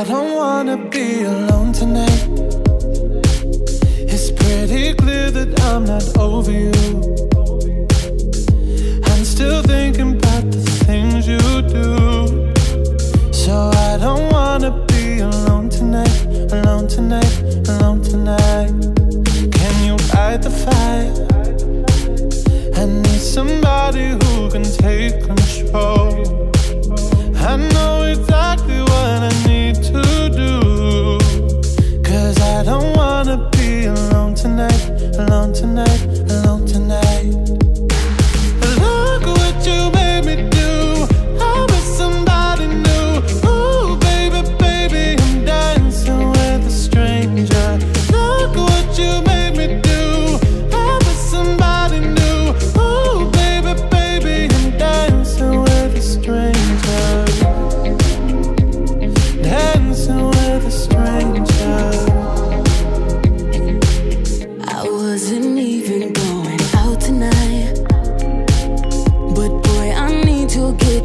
I don't wanna be alone tonight. It's pretty clear that I'm not over you. I'm still thinking about the things you do. So I don't wanna be alone tonight, alone tonight, alone tonight. Can you fight the fire? I need somebody who can take control. I know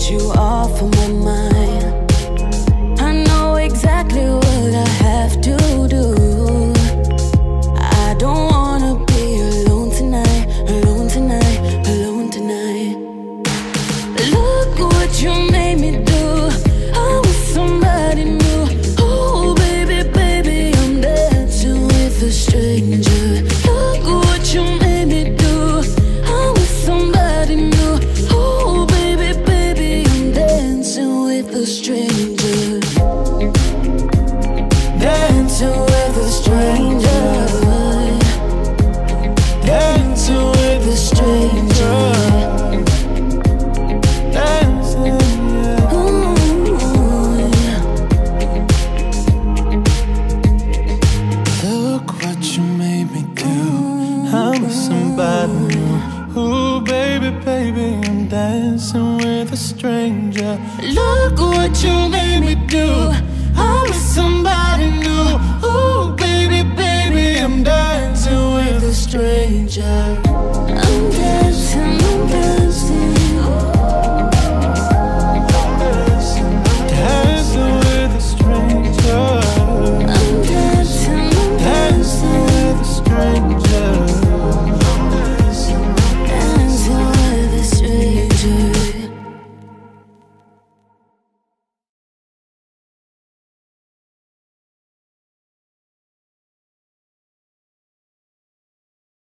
you off of Dancing with a stranger. Dancing With a stranger. Ooh. Look what you made me do. I'm somebody new. Ooh, baby, baby, I'm dancing with a stranger. Look what you made me do. I'm with somebody new. Ooh,